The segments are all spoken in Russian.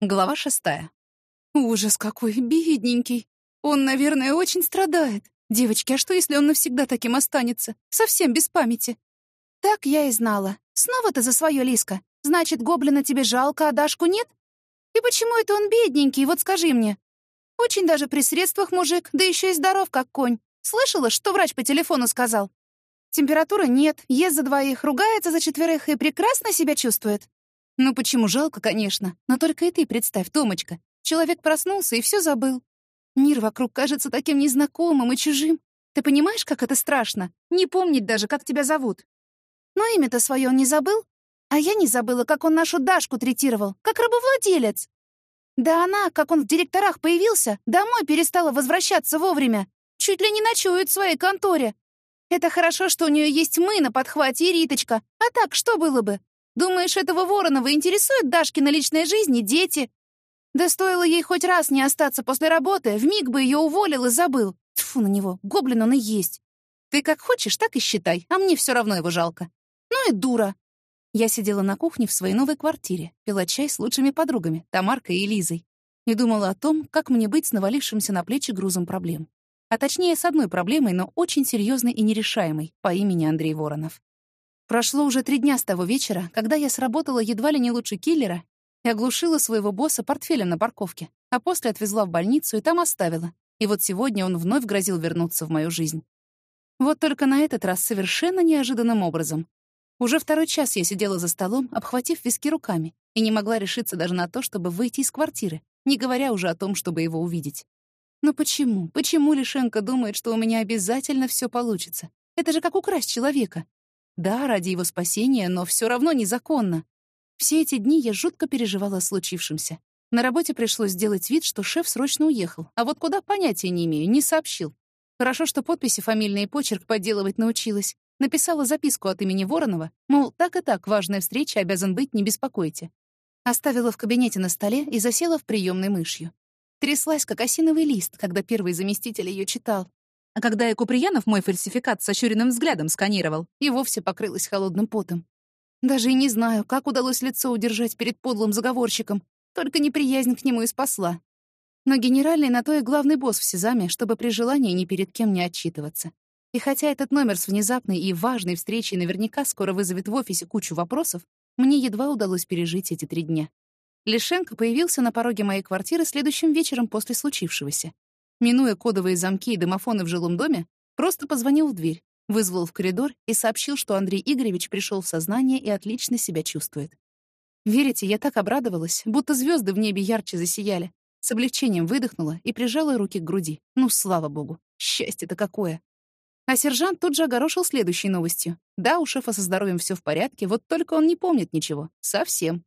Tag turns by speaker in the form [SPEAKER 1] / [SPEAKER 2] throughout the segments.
[SPEAKER 1] Глава шестая. Ужас какой, бедненький. Он, наверное, очень страдает. Девочки, а что, если он навсегда таким останется? Совсем без памяти. Так я и знала. Снова ты за свое, Лиска. Значит, гоблина тебе жалко, а Дашку нет? И почему это он бедненький, вот скажи мне? Очень даже при средствах мужик, да еще и здоров, как конь. Слышала, что врач по телефону сказал? Температуры нет, ест за двоих, ругается за четверых и прекрасно себя чувствует. Ну почему жалко, конечно, но только и ты представь, Томочка. Человек проснулся и все забыл. Мир вокруг кажется таким незнакомым и чужим. Ты понимаешь, как это страшно? Не помнить даже, как тебя зовут. Но имя-то свое он не забыл, а я не забыла, как он нашу Дашку третировал, как рабовладелец. Да она, как он в директорах появился, домой перестала возвращаться вовремя. Чуть ли не ночует в своей конторе. Это хорошо, что у нее есть мы на подхвате и Риточка. А так, что было бы? Думаешь, этого Воронова интересует Дашкина личная жизнь и дети? Да стоило ей хоть раз не остаться после работы, вмиг бы ее уволил и забыл. Тьфу на него, гоблин он и есть. Ты как хочешь, так и считай, а мне все равно его жалко. Ну и дура. Я сидела на кухне в своей новой квартире, пила чай с лучшими подругами, Тамаркой и Лизой, и думала о том, как мне быть с навалившимся на плечи грузом проблем. А точнее, с одной проблемой, но очень серьезной и нерешаемой, по имени Андрей Воронов. Прошло уже три дня с того вечера, когда я сработала едва ли не лучше киллера и оглушила своего босса портфелем на парковке, а после отвезла в больницу и там оставила. И вот сегодня он вновь грозил вернуться в мою жизнь. Вот только на этот раз совершенно неожиданным образом. Уже второй час я сидела за столом, обхватив виски руками, и не могла решиться даже на то, чтобы выйти из квартиры, не говоря уже о том, чтобы его увидеть. Но почему? Почему Лишенко думает, что у меня обязательно все получится? Это же как украсть человека. Да, ради его спасения, но все равно незаконно. Все эти дни я жутко переживала о случившемся. На работе пришлось сделать вид, что шеф срочно уехал, а вот куда понятия не имею, не сообщил. Хорошо, что подписи фамильный почерк подделывать научилась. Написала записку от имени Воронова, мол, так и так, важная встреча, обязан быть, не беспокойте. Оставила в кабинете на столе и засела в приемной мышью. Тряслась, как осиновый лист, когда первый заместитель ее читал. А когда я Куприянов мой фальсификат с ощуренным взглядом сканировал, и вовсе покрылась холодным потом. Даже и не знаю, как удалось лицо удержать перед подлым заговорщиком, только неприязнь к нему и спасла. Но генеральный на то и главный босс в Сезаме, чтобы при желании ни перед кем не отчитываться. И хотя этот номер с внезапной и важной встречей наверняка скоро вызовет в офисе кучу вопросов, мне едва удалось пережить эти три дня. Лишенко появился на пороге моей квартиры следующим вечером после случившегося. Минуя кодовые замки и домофоны в жилом доме, просто позвонил в дверь, вызвал в коридор и сообщил, что Андрей Игоревич пришел в сознание и отлично себя чувствует. Верите, я так обрадовалась, будто звезды в небе ярче засияли. С облегчением выдохнула и прижала руки к груди. Ну, слава богу, счастье-то какое! А сержант тут же огорошил следующей новостью. Да, у шефа со здоровьем все в порядке, вот только он не помнит ничего. Совсем.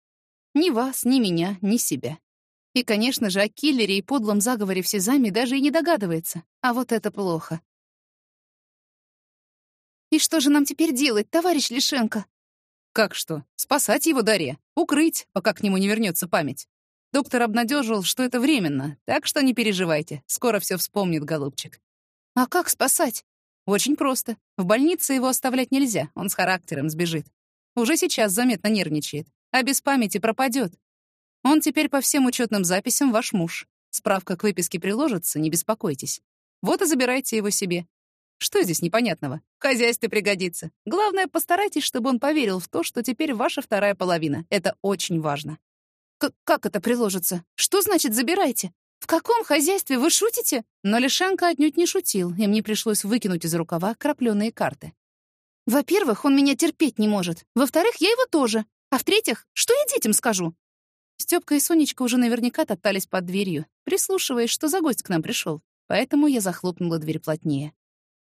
[SPEAKER 1] Ни вас, ни меня, ни себя. И, конечно же, о киллере и подлом заговоре в Сезаме даже и не догадывается. А вот это плохо. «И что же нам теперь делать, товарищ Лишенко?»
[SPEAKER 2] «Как что? Спасать его, Дарья. Укрыть, пока к нему не вернется память. Доктор обнадежил, что это временно, так что не переживайте. Скоро все вспомнит, голубчик».
[SPEAKER 1] «А как спасать?»
[SPEAKER 2] «Очень просто. В больнице его оставлять нельзя, он с характером сбежит. Уже сейчас заметно нервничает, а без памяти пропадет. Он теперь по всем учетным записям ваш муж. Справка к выписке приложится, не беспокойтесь. Вот и забирайте его себе. Что здесь непонятного? В хозяйстве пригодится. Главное, постарайтесь, чтобы он поверил в то, что теперь ваша вторая половина. Это очень важно.
[SPEAKER 1] К как это приложится? Что значит «забирайте»? В каком хозяйстве вы шутите?
[SPEAKER 2] Но Лишенко отнюдь не шутил, и мне пришлось выкинуть из рукава крапленые карты.
[SPEAKER 1] Во-первых, он меня терпеть не может. Во-вторых, я его тоже. А в-третьих, что я детям скажу?
[SPEAKER 2] Стёпка и Сонечка уже наверняка топтались под дверью, прислушиваясь, что за гость к нам пришел, поэтому я захлопнула дверь плотнее.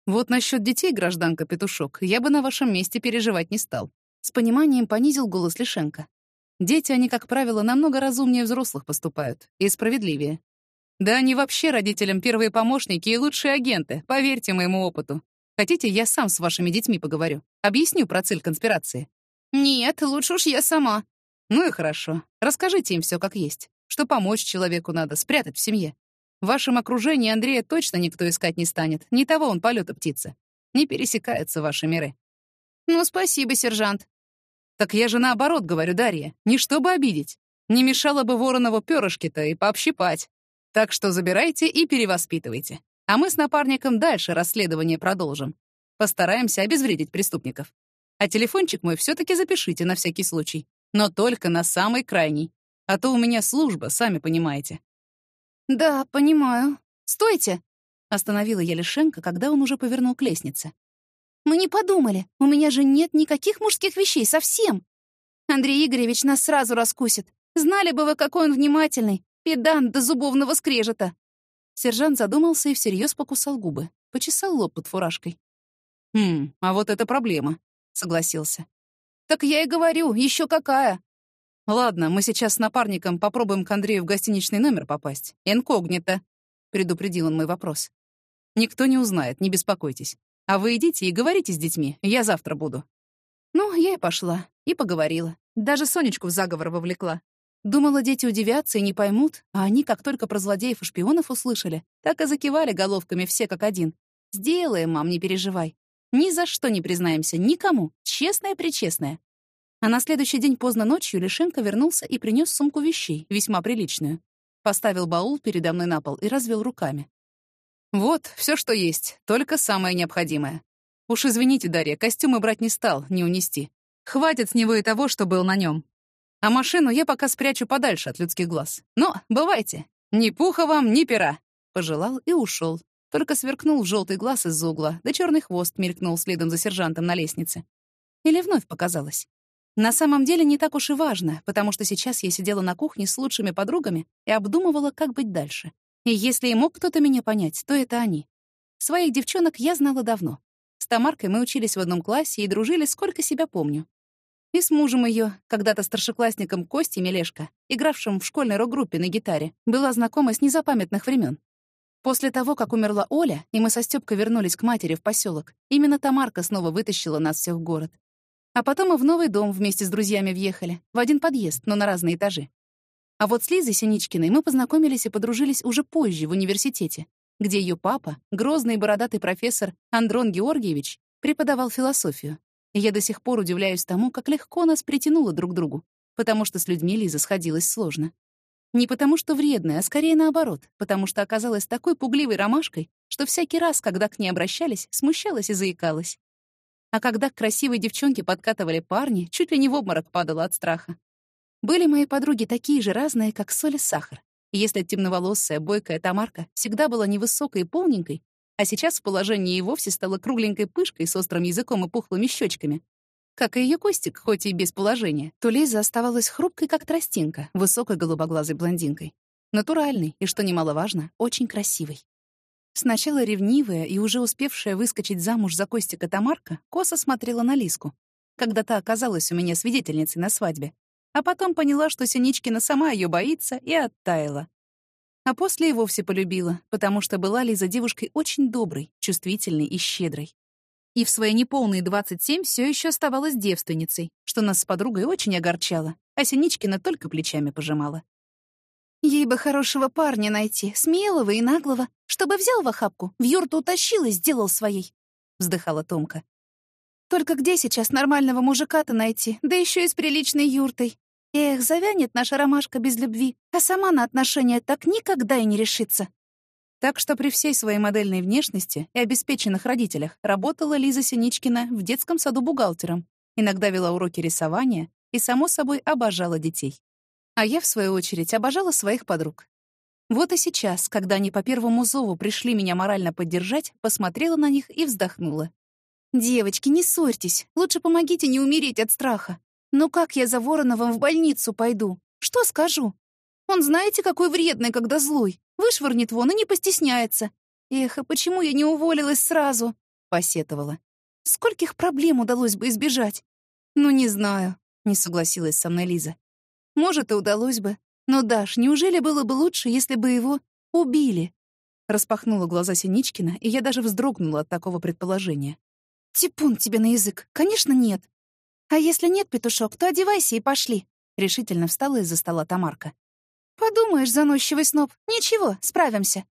[SPEAKER 2] «Вот насчет детей, гражданка Петушок, я бы на вашем месте переживать не стал». С пониманием понизил голос Лишенко. «Дети, они, как правило, намного разумнее взрослых поступают и справедливее. Да они вообще родителям первые помощники и лучшие агенты, поверьте моему опыту. Хотите, я сам с вашими детьми поговорю? Объясню про цель конспирации?»
[SPEAKER 1] «Нет, лучше уж я сама»,
[SPEAKER 2] ну и хорошо. Расскажите им все как есть. Что помочь человеку надо, спрятать в семье. В вашем окружении Андрея точно никто искать не станет. Не того он полета птица. Не пересекаются ваши миры.
[SPEAKER 1] Ну, спасибо, сержант.
[SPEAKER 2] Так я же наоборот говорю, Дарья. Не чтобы обидеть. Не мешало бы Воронову перышки-то и пообщипать. Так что забирайте и перевоспитывайте. А мы с напарником дальше расследование продолжим. Постараемся обезвредить преступников. А телефончик мой все таки запишите на всякий случай. Но только на самый крайний. А то у меня служба, сами понимаете.
[SPEAKER 1] «Да, понимаю. Стойте!»
[SPEAKER 2] — остановила я Лишенко, когда он уже повернул к лестнице.
[SPEAKER 1] «Мы не подумали. У меня же нет никаких мужских вещей, совсем. Андрей Игоревич нас сразу раскусит. Знали бы вы, какой он внимательный. Педант до зубовного скрежета».
[SPEAKER 2] Сержант задумался и всерьез покусал губы, почесал лоб под фуражкой. «Хм, а вот это проблема», — согласился.
[SPEAKER 1] «Так я и говорю, еще какая!»
[SPEAKER 2] «Ладно, мы сейчас с напарником попробуем к Андрею в гостиничный номер попасть. Инкогнито», — предупредил он мой вопрос. «Никто не узнает, не беспокойтесь. А вы идите и говорите с детьми, я завтра буду».
[SPEAKER 1] Ну, я и пошла, и поговорила. Даже Сонечку в заговор вовлекла. Думала, дети удивятся и не поймут, а они, как только про злодеев и шпионов услышали, так и закивали головками все как один. «Сделаем, мам, не переживай. Ни за что не признаемся, никому, честное-пречестное. А на следующий день поздно ночью Лишенко вернулся и принес сумку вещей, весьма приличную. Поставил баул передо мной на пол и развел руками.
[SPEAKER 2] «Вот, все, что есть, только самое необходимое. Уж извините, Дарья, костюмы брать не стал, не унести. Хватит с него и того, что был на нем. А машину я пока спрячу подальше от людских глаз. Но бывайте. Ни пуха вам, ни пера!» Пожелал и ушел. Только сверкнул желтый глаз из-за угла, да черный хвост мелькнул следом за сержантом на лестнице. Или вновь показалось. На самом деле не так уж и важно, потому что сейчас я сидела на кухне с лучшими подругами и обдумывала, как быть дальше. И если и мог кто-то меня понять, то это они. Своих девчонок я знала давно. С Тамаркой мы учились в одном классе и дружили, сколько себя помню. И с мужем ее, когда-то старшеклассником Костей Мелешко, игравшим в школьной рок-группе на гитаре, была знакома с незапамятных времен. После того, как умерла Оля, и мы со Стёпкой вернулись к матери в поселок, именно Тамарка снова вытащила нас всех в город. А потом мы в новый дом вместе с друзьями въехали, в один подъезд, но на разные этажи. А вот с Лизой Синичкиной мы познакомились и подружились уже позже, в университете, где ее папа, грозный бородатый профессор Андрон Георгиевич, преподавал философию. Я до сих пор удивляюсь тому, как легко нас притянуло друг к другу, потому что с людьми Лиза сходилась сложно. Не потому что вредная, а скорее наоборот, потому что оказалась такой пугливой ромашкой, что всякий раз, когда к ней обращались, смущалась и заикалась. А когда к красивой девчонке подкатывали парни, чуть ли не в обморок падала от страха. Были мои подруги такие же разные, как соль и сахар. если темноволосая, бойкая Тамарка всегда была невысокой и полненькой, а сейчас в положении и вовсе стала кругленькой пышкой с острым языком и пухлыми щечками, как и ее Костик, хоть и без положения, то Лиза оставалась хрупкой, как тростинка, высокой голубоглазой блондинкой. Натуральной и, что немаловажно, очень красивой. Сначала ревнивая и уже успевшая выскочить замуж за Костика Тамарка косо смотрела на Лиску, когда та оказалась у меня свидетельницей на свадьбе, а потом поняла, что Синичкина сама ее боится, и оттаяла. А после и вовсе полюбила, потому что была Лиза девушкой очень доброй, чувствительной и щедрой. И в свои неполные 27 все еще оставалась девственницей, что нас с подругой очень огорчало, а Синичкина только плечами пожимала.
[SPEAKER 1] Ей бы хорошего парня найти, смелого и наглого, чтобы взял в охапку, в юрту утащил и сделал своей», — вздыхала Томка. «Только где сейчас нормального мужика-то найти, да еще и с приличной юртой? Эх, завянет наша ромашка без любви, а сама на отношения так никогда и не решится».
[SPEAKER 2] Так что при всей своей модельной внешности и обеспеченных родителях работала Лиза Синичкина в детском саду бухгалтером, иногда вела уроки рисования и, само собой, обожала детей. А я, в свою очередь, обожала своих подруг. Вот и сейчас, когда они по первому зову пришли меня морально поддержать, посмотрела на них и вздохнула.
[SPEAKER 1] «Девочки, не ссорьтесь. Лучше помогите не умереть от страха. Ну как я за Вороновым в больницу пойду? Что скажу? Он знаете, какой вредный, когда злой. Вышвырнет вон и не постесняется. Эх, а почему я не уволилась сразу?» — посетовала. «Скольких проблем удалось бы избежать?» «Ну, не знаю», — не согласилась со мной Лиза. Может, и удалось бы. Но, Даш, неужели было бы лучше, если бы его убили?» Распахнула глаза Синичкина, и я даже вздрогнула от такого предположения. «Типун тебе на язык! Конечно, нет!» «А если нет, петушок, то одевайся и пошли!» Решительно встала из-за стола Тамарка. Подумаешь, заносчивый сноб. Ничего, справимся.